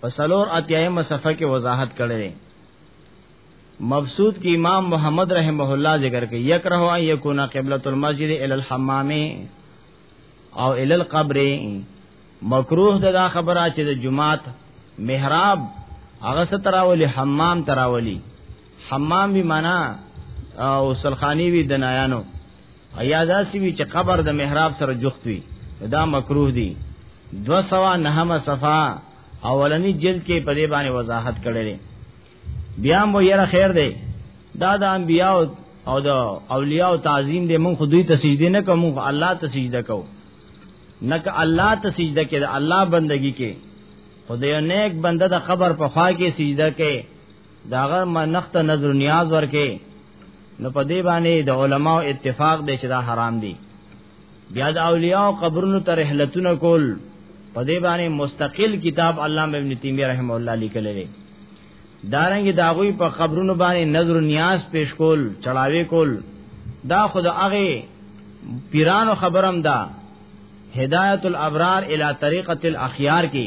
په سلور اتیایم صفحه کې وضاحت کړي مبسوط کی امام محمد رحمه الله ذکر کوي یکره ان یکون قبلۃ المسجد الی الحمامه او ال القبر مکروه ده دا خبره چې د جمعات محراب هغه ستراولی حمام تراولی حمام به معنا او سلخانی وی دنایانو ایا داسی وی چې قبر د محراب سره جخت وی دا مکروه دی دو سوا نهمه صفا اولنی جلد کې په دې باندې وضاحت کړی بیا مو یره خیر دی دا د انبیاء او د اولیاء او تعظیم دې مونږ خو دوی ته سجده نه کوو مونږ الله ته سجده کوو نک الله ته سجده کې د الله بندگی کې خدای نیک بنده د خبر په خوا کې سجده کې داغه منخت نظر نیاز ورکه نو په دې باندې د علماو اتفاق دی چې دا حرام دي بیا د اولیاء قبرونو ته رحلتونه کول په دې باندې مستقل کتاب علامه ابن تیمیه رحم الله لیکل لري دارنګ داغوی په قبرونو باندې نظر نیاز پیش کول چړاوي کول دا خود هغه پیرانو خبرم دا هدایت الابرار الی طریقت الاخیار کې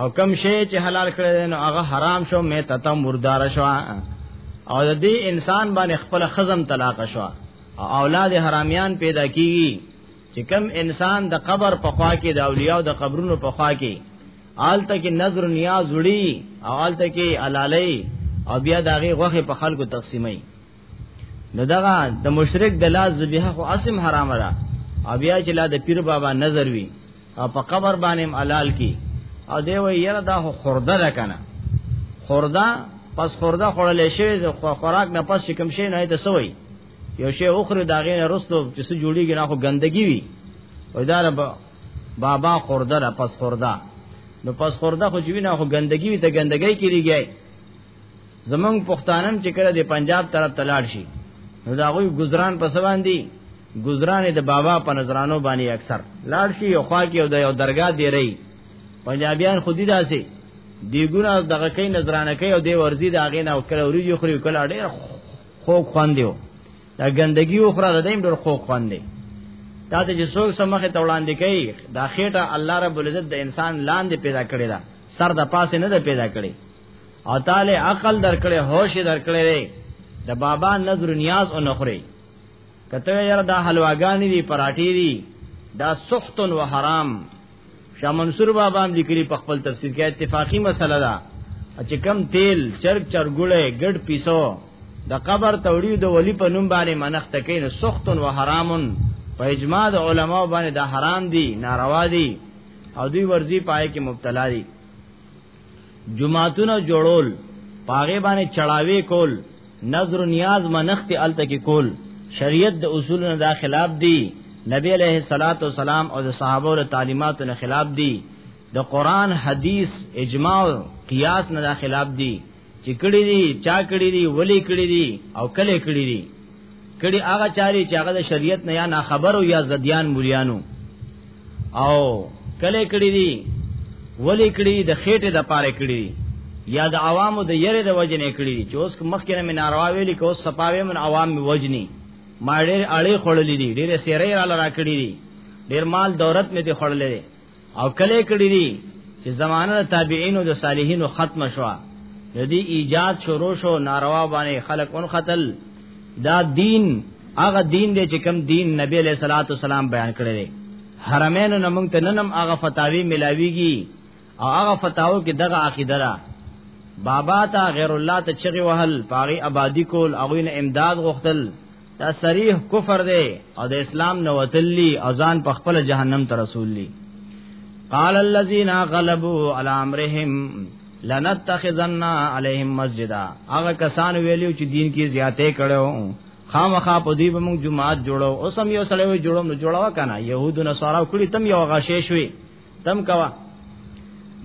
او کم شی چې حلال کړی دی نو هغه حرام شو مې تته مردار شو او د دې انسان باندې خپل خزم طلاق شو او اولاد حرامیان پیدا کیږي چې کم انسان د قبر په خوا کې د اولیاء د قبرونو په خوا کې آلته کې نظر نیاز وړي او آلته کې علالي او بیا داغه غوخه په خلکو تقسیمي نو دغه د مشرک د لاس ذبیحه خو اسم حرام ده او بیا چې لا د پیر بابا نظر وی او په قبر باندې حلال کی او دی وی یره دا خو خورده ده کنه خورده پس خورده خورلې شوی د خوراک نه پس کوم شی نه د سوی یو شی اوخره دا غینه رستو چې څه جوړیږي نه خو ګندګي وی او دا بابا خورده را پس خورده نو پس خورده خو جوی نه خو ګندګي وی ته ګندګي کیږي زمونږ پښتانم چې کړه د پنجاب طرف تلاړ شي نو دا غوي گزاران په سبان دي گزاران د بابا په نظرانو باندې اکثر لاړ شي او خوا کې او د یو درگاه دی رہی پنجابیان خودی داسي دیګونه دغه کې نظرانه کوي او دی ورزي د اغې نه او کله وري یو خري کله ډېر خو خواندیو دا ګندګي او خره د دیم ډېر خو خواندې تا ته چې څوک سمخه ته وړاندې کوي دا خېټه الله رب العزت د انسان لاندې پیدا کړی دا سر د پاسه نه پیدا کړی او تعالی عقل درکړي هوش درکړي د بابا نظر نیاز او نخري کته یاره دا حلواګانی دي پراټي دي دا سخت و حرام شاه منصور بابا هم لیکلي په خپل تفسیر کې اتفاقی مسله ده چې کم تیل چرګ چرګوله ګډ پیسو د قبر توړیو د ولی په نوم باندې منخت کین سخت و حرام په اجماع د علما باندې دا حرام دي ناروا دي او دوی ورزي پای کې مبتلا دي جمعاتونه جوړول پاغه باندې چړاوي کول نظر نیاز منخت الته کې کول شریعت د اصولونو دا خلاف دی نبی علیہ الصلات والسلام او د صحابه او تعلیماتو نه خلاف دی د قران حدیث اجماع قیاس نه خلاف دی چې کړي دي چا کړي دي ولي کړي دي او کله کړي دي کړي هغه چاري چې هغه د شریعت نه یا نه خبرو یا زديان مليانو او کله کړي دي ولي کړي د خېټه د پاره کړي دي یا د عوامو د یره د وجه نه کړی چې اوس مخکې نه ناروا ویلي کو صفاوی من عوام می وجنی ما ډېر اړې خړلې دي ډېر سیرې را لرا کړې دي ډېر مال دولت می دي خړلې او کله کړي دي چې زمانه تابعین او د صالحینو ختم شو ردی ایجاد شروع شو ناروا باندې خلق اون قتل دا دین هغه دین دی چې کوم دین نبی علیہ الصلوۃ والسلام بیان کړی دی حرمین نو موږ ته ننم هغه فتاوی ملاویږي او هغه فتاوو کې دغه عقیده ده بابا تا غیر الله ته چغي وهل پاغي آبادی کول هغه نه امداد غوښتل دا صریح کفر دی او د اسلام نو وتلی او ځان په خپل جهنم ته رسول لی قال الذين غلبوا على امرهم لنتخذن عليهم مسجدا هغه کسان ویلو چې دین کې زیاتې کړو خامخا په دې به موږ جمعات جوړو اوس هم یو سړی جوړو نو جوړوا کنه يهودو نصارا کړی تم یو غشې شوي تم کوا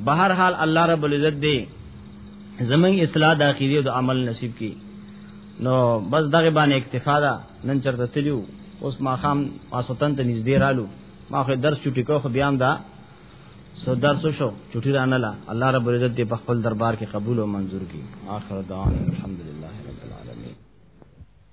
بهر حال الله رب العزت دی زمون اصلاح د اخیری او د عمل نصیب کی نو بس دغه باندې اکتفا ده نن چرته تلیو اوس ما خام پاسوتن ته نږدې رالو ما خو درس چټی کو خو بیا هم دا سو درس شو چټی رانه لا الله رب العزت دې په خپل دربار کې قبول او منزور کی اخر دعوانا الحمدلله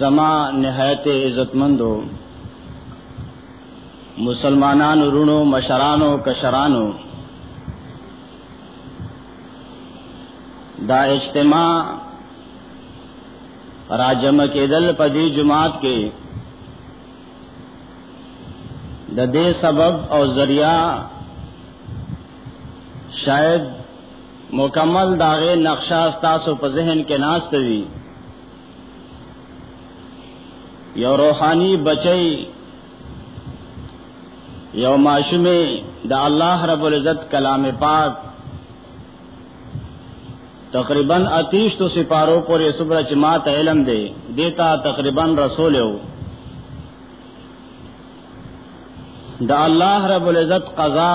زما نهایت عزتمندو مسلمانانو رونو مشرانو کشرانو دا اجتماع راجم کېدل په دې جماعت کې د دې سبب او ذریعہ شاید مکمل داغه نقشه تاسو په ذهن کې ناشته وي یو روحاني بچي یو ماشومه د الله رب العزت کلام پاک تقریبا اتیش تو سپارو پورې صبر چې ما ته علم دی دیتا تقریبا رسول یو د الله رب العزت قضا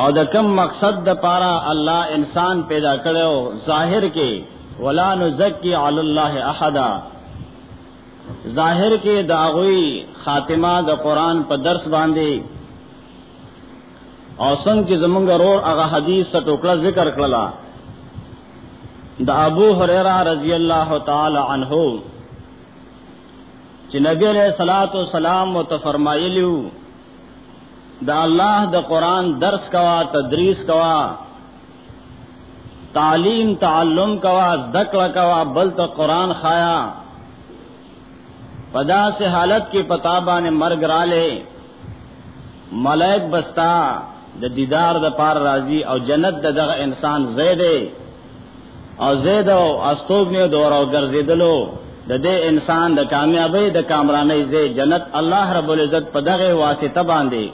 او د کم مقصد د پاره الله انسان پیدا کړو ظاهر کې ولا نزکی علی الله احد ظاهر کې داغوی خاتمه د قران په درس باندې او څنګه چې زمونږ رور هغه حدیث څخه ټوکړه ذکر کړلا د ابو هريره رضی الله تعالی عنه چې نبی علیہ الصلات والسلام متفرمایلیو د الله د قران درس کوا تدریس کوا تعلیم تعلم کوا ذکر کوا بل ته قران خایا پدا سے حالت کې پتا باندې مرګ را لې ملائک بستا د دیدار د پار راضی او جنت د دغه انسان زید او زید او استوګ نه دور او ګرځیدلو د دې انسان د کامیابی د کامرانې زید جنت الله رب العزت په دغه واسطه باندې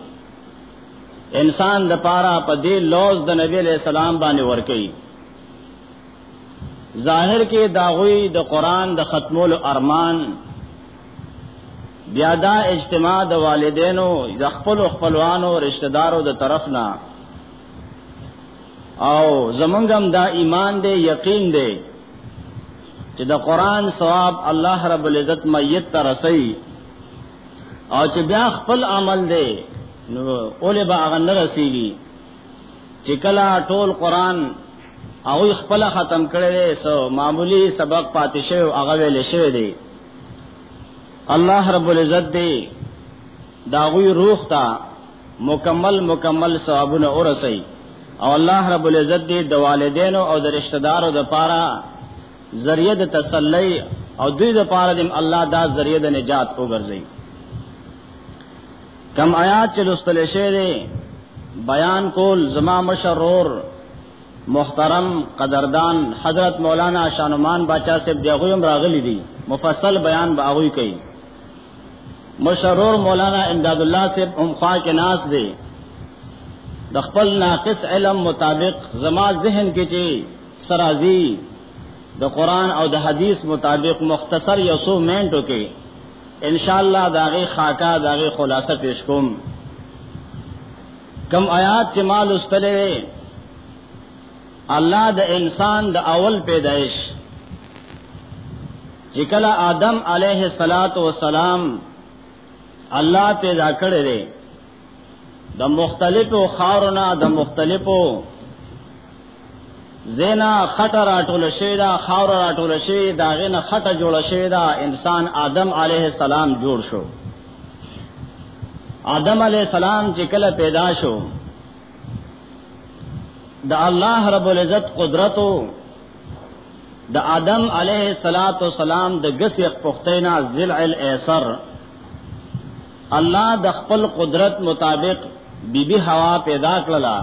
انسان د پارا په دې لوز د نبی علیہ السلام باندې ورکي ظاهر کې داغوی د دا قران د ختمولو ارمان بیا دا اجتماع د والدینو د خپل خپلوانو رشتہ دارو د طرف نه او زمونږم دا ایمان دی یقین دی چې د قران ثواب الله رب العزت میت ته رسي او چې بیا خپل عمل دی نو اوله به هغه نه رسیږي چې کله ټول قران او خپل ختم کړي سو معمولی سبق پاتې شوی هغه ویل شوی دی الله رب العزت دې داغوی روح ته مکمل مکمل ثوابونه ورسي او الله رب العزت دې د والدینو او د رشتہ دارو د پاره ذریعہ د تسلی او دوی د پاره دې الله دا ذریعہ د نجات وګرځي کم آیات چې لوستل شوی دی بیان کول زما مشرور محترم قدردان حضرت مولانا شانمان باچا صاحب دی غویم راغلی دی مفصل بیان به هغه کوي مشرور مولانا امداد الله صاحب هم خوا کې ناس دی د خپل ناقص علم مطابق زما ذهن کې چې سرازی د قران او د حدیث مطابق مختصر یو سو منټو کې ان شاء الله داغه خاکا داغه خلاصه پیش کوم کم آیات چې مال استلې الله د انسان د اول پیدایش چې کله آدم علیه الصلاۃ والسلام الله پیدا کړی دی د مختلفو خارونه د مختلفو زینا خټه راټول شوی دا خاور راټول شوی دا غنه خټه جوړ شوی دا انسان آدم علیه السلام جوړ شو آدم علیه السلام چې کله پیدا شو د الله رب العزت قدرتو د آدم علیه الصلاۃ والسلام د غسیق پختینا ذلع الاثر الله د خپل قدرت مطابق بیبي بی حوا پیدا کړلا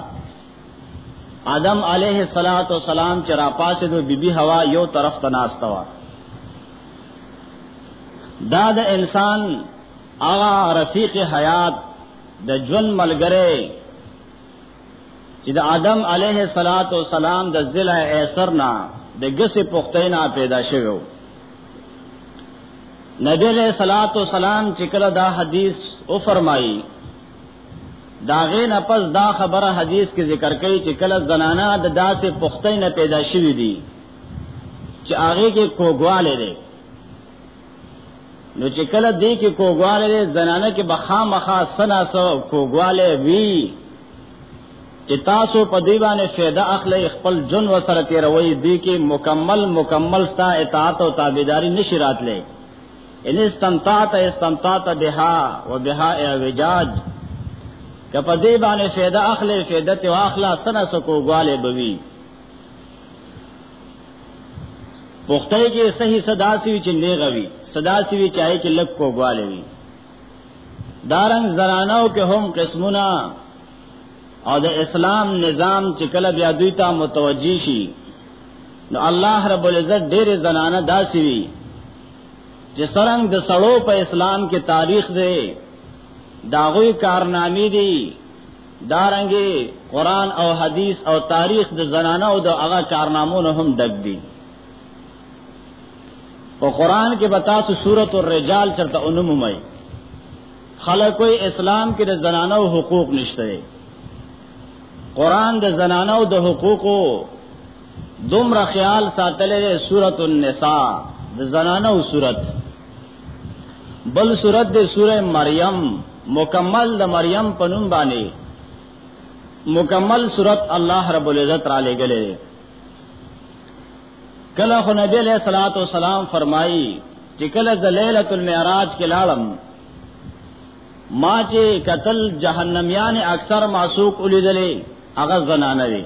آدم علیه الصلاۃ والسلام چې را پاسې دو بیبي هوا یو طرف ته ناشته وا دا د انسان هغه رفیق حیات د ژوند ملګری چې د آدم علیه الصلاۃ والسلام د ضلع ایسر نه د ګسې پختینا پیدا شوی نبی علیہ الصلوۃ والسلام چې کله دا حدیث او فرمایي دا غې نه پس دا خبره حدیث کې ذکر کړي چې کله زنانا د داسې پختې نه پیدا شوې دي چې هغه کې کوګواله ده نو چې کله دې کې کوګواله ده زنانا کې بخا مخا سنا سو کوګواله وی چې تاسو په دی باندې فایده اخلي خپل جن وسره تیروي دې کې مکمل مکمل ستا اطاعت او تابعداري نشی راتلې ان استمتعت استمتعت بها وبها اعوجاج کپ دې باندې فایده اخلي فایده ته واخلا سنا سکو غاله بوي پخته کې صحیح صدا سی چې نه غوي صدا سی وی چاهي کې لک کو غاله وي دارنګ زرانو کې هم قسمونه او د اسلام نظام چې کله بیا دوی ته متوجي شي نو الله رب العزت ډېر زنانه داسي وي چې سرنګ د سړو په اسلام کې تاریخ دی داغوی کارنامې دي دارنګي قران او حدیث او تاریخ د زنانه او د هغه کارنامونو هم ډک دي او قران کې به تاسو سورۃ الرجال چرته انمومای خلکو اسلام کې د زنانه او حقوق نشته قران د زنانه او د حقوقو دومره خیال ساتلې سورۃ النساء د زنانو سورۃ بل سورۃ د سورې مریم مکمل د مریم په نوم باندې مکمل سورۃ الله رب العزت را لګلې کله خو نبی علیہ الصلوۃ والسلام فرمایي چې کله د ليله المعراج کې لاړم ما چې قتل جهنميان اکثر معصوق ولیدلې هغه زنانه وي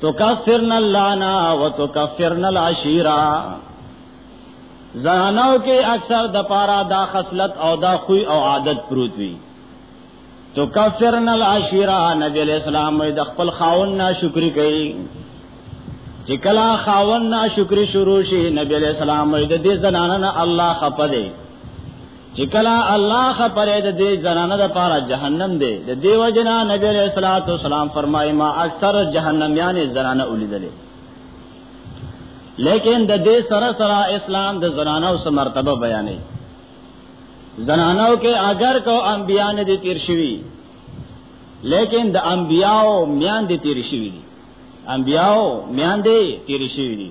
تکفرن اللانا و تکفرن العشیرا زنانو کې اکثر د پارا دا خصلت او دا خوی او عادت پروت وی تکفرن العشیرا نبی علیہ السلام د خپل خاون نا شکری کوي چې کلا خاون نا شکری شروع شي نبی علیہ السلام د دې زنانه الله خپه دی چې کله الله خبره د دې زنانه د پاره جهنم دی د دیو جنا نبی علیہ الصلوۃ والسلام فرمایي ما اکثر جهنميان زنانه ولیدلې لیکن د دې سره سره اسلام د زنانو سره مرتبه بیانې زنانو کې اگر کو انبیا نه دي تیر شوی لیکن د انبیاو میان دي تیر شوی دي انبیاو میان دي تیر شوی دي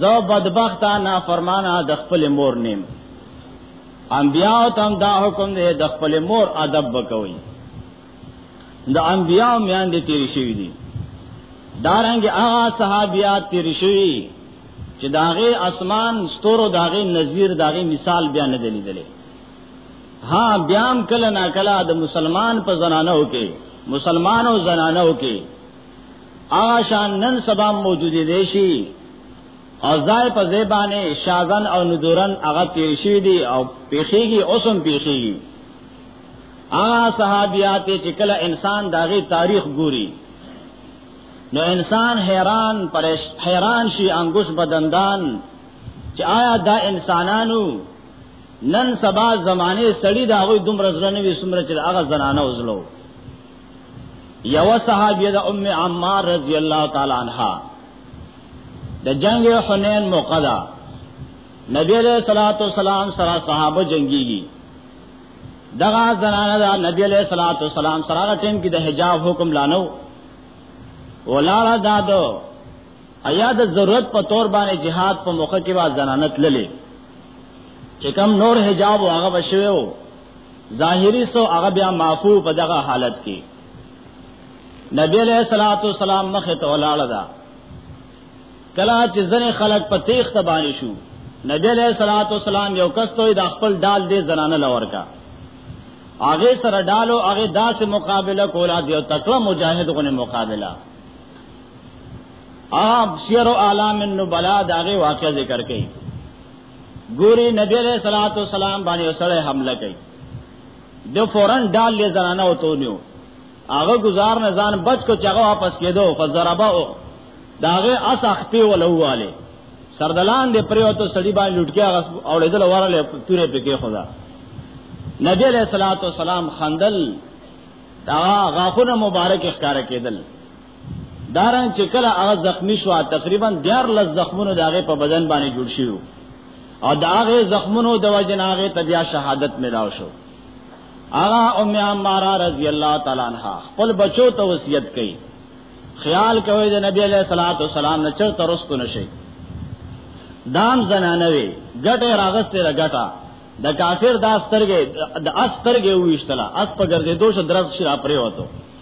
زه بدبخت نه فرمانا د خپل مور نیم انبیاء تم دا حکم دی د خپل مور ادب وکوي د انبیاء میان دي تیر شوی دي دارنګ هغه صحابيات تیر شوی چې داغه اسمان ستورو داغه نظیر داغه مثال بیا نه دلیدلې ها بیام کله نا کله د مسلمان په زنانو کې مسلمانو زنانو کې هغه شان نن سبا موجود دي شي او ځای په ځای باندې شازن او ندورن هغه تیر شوی دي او پیخیږي اوسم پیخیږي هغه صحابيات چې کله انسان داغه تاریخ ګوري نو انسان حیران پرش حیران شي انګوش بدندان چې آیا دا انسانانو نن سبا زمانه سړی دا غوي دومره زرنوي سمره چې هغه زنانه وزلو یو صحابیه د ام عمار رضی الله تعالی عنها د جنگ حنین موقع دا نبی علیہ الصلوۃ والسلام سره صحابه جنگیږي دغه زنانه دا نبی علیہ الصلوۃ والسلام سره ټیم کې د حجاب حکم لانو ولاړه دادو ایا د ضرورت په تور باندې jihad په موقع کې وا زنانه تللې چې کم نور حجاب واغه بشوي ظاهری سو هغه بیا معفو په دغه حالت کې نبی علیہ الصلوۃ والسلام مخ ته ولاړه دا کلا چې ځنې خلق په تیخ تبانی شو نبی علیہ الصلوۃ والسلام یو کس ته د خپل ډال دې زنانه لور کا هغه سره ډالو هغه داسې مقابله کولا دی او تکړه مجاهد غو نه مقابله آپ سیر و عالم النبلا داغه واقعہ ذکر کړي ګوري نبی علیہ الصلوۃ والسلام باندې وسړی حمله کوي د فورن ډال له زنانه وتونیو هغه گزار نه ځان بچ کو چغه واپس کېدو فزربا او داغه اس اخپی ولواله سردلان دې پریوتو سړی باندې لټکیا غس اوړېدل وراله تورې پکې خدا نبی علیہ الصلوۃ والسلام خندل دا غاخونه مبارک اخکار کېدل دارن چې کله هغه زخمی شو تقریبا 14 زخمونه داغه په بدن باندې جوړ شیو او داغه زخمونو د وجناغه تبیا شهادت ملاو شو اغا ام عمارہ رضی اللہ تعالی عنہ خپل بچو ته وصیت کړي خیال کوي د نبی علیہ الصلوۃ والسلام نه چر ترست نشي دام زنانوي ګټه راغسته را ګټه د کافر دا سترګې د استرګې وښتلا اس په ګرځې دوه درس شرا پرې وته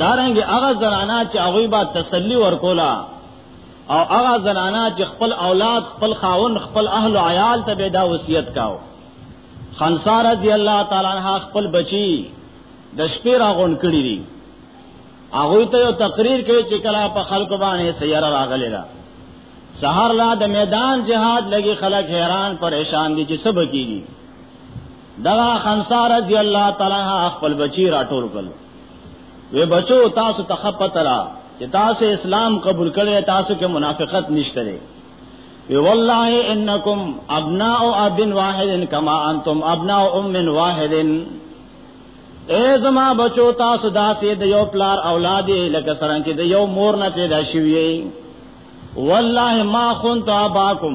دارنګ هغه زنانا چې هغه با تسلی ورکولا او هغه زنانا چې خپل اولاد خپل خاون خپل اهل او عیال ته به دا وصیت کاو خنسا رضی الله تعالی عنها خپل بچی د شپې راغون کړی دي هغه ته یو تقریر کوي چې کله په خلکو باندې سیاره راغلی دا سحر لا د میدان جهاد لګي خلک حیران پریشان دي چې سبا کیږي دغه خنسا رضی الله تعالی عنها خپل بچی راټول کړ وی بچو تاسو تخپترا چې تاسو اسلام قبول کړی تاسو کې منافقت نشته دی وی والله انکم ابناء اب واحد کما انتم ابناء ام واحد اے زما بچو تاسو داسې د یو پلار اولاد لکه څنګه چې د یو مور نه پیدا شوی والله ما خنت اباکم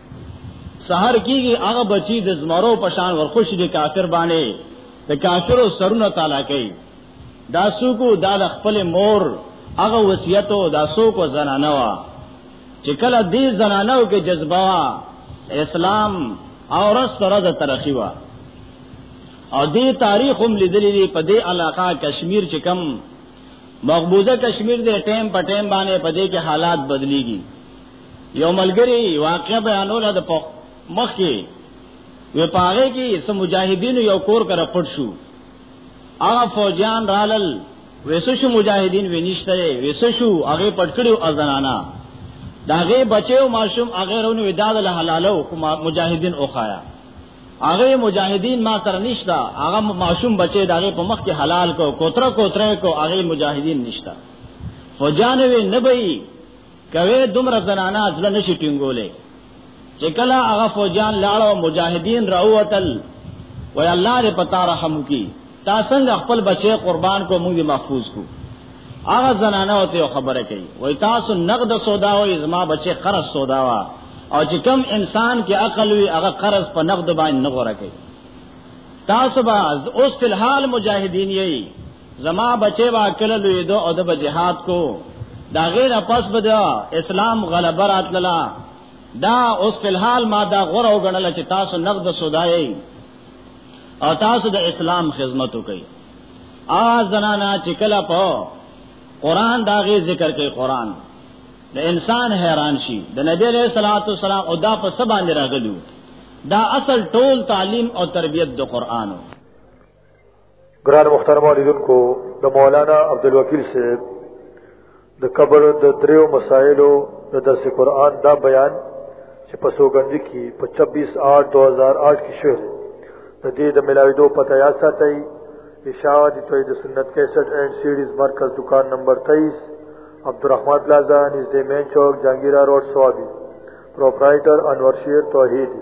سحر کیږي هغه بچی د زمرو په شان ورخوشي دي کافر باندې د کافرو سرونه تعالی کوي دا سوکو دا د خپل مور هغه وصیتو دا سوکو زنانه وا چې کله دې زنانو کې جذبه اسلام او رس سره د ترقی وا او دې تاریخ هم لیدلې دي په دې علاقہ کشمیر چې کم مقبوضه کشمیر دې ټیم په ټیم باندې په دې کې حالات بدليږي یو ملګری واقعا بیانوله د پخ مخ کې وی پاره کې سم مجاهدین یو کور کرا پټ شو هغه فوجان رالل ویسو شو مجاهدین وینشته ویسو شو هغه پټ کړو ازنانا داغه بچیو ماشوم هغه رونه وداد له حلالو کوم مجاهدین اوخایا هغه مجاهدین ما سره نشتا هغه ماشوم بچی داغه په مخ کې حلال کو کوتره کوتره کو هغه مجاهدین نشتا فوجان وی نه بئی کوي دومره زنانا ځل نشي ټینګولې چې کله هغه فوجان لاړو مجاهدین راوتل وای الله دې پتا رحم کی تا څنګه خپل بچي قربان کو موږ محفوظ کو هغه زنانه او ته خبره کوي وای تاسو نقد سودا او ازما بچي قرض سودا وا او چې کم انسان کې عقل وي هغه قرض په نقد باندې نه غوړه کوي تاسو به اوس فلحال مجاهدین یې زما بچي با کله لوی دو او د جهاد کو دا غیر پس به دا اسلام غلبه راتللا دا اوس په حال ما دا غره وګڼل چې تاسو نقد سودای او تاسو د اسلام خدمت وکړئ ا زنانا چې کله په قران دا غي ذکر کوي قران د انسان حیران شي د نبی له صلوات والسلام او دا په سبا باندې راغلو دا اصل ټول تعلیم او تربیت د قران ګران محترم اوریدونکو د مولانا عبدالوکیل صاحب د قبر د دریو مسائلو د درس قرآن دا بیان چې په سوګندی کې په 26 8 2008 کې شوه د دې د ملاویدو پته یا ساتي اشاعت توحید سنت 61 اینڈ سیریز مرکز دکان نمبر 23 عبدالرحمت پلازا نزدې مین چوک جهانگیرا روډ سوابي پرپرایټر انور شیر توحیدی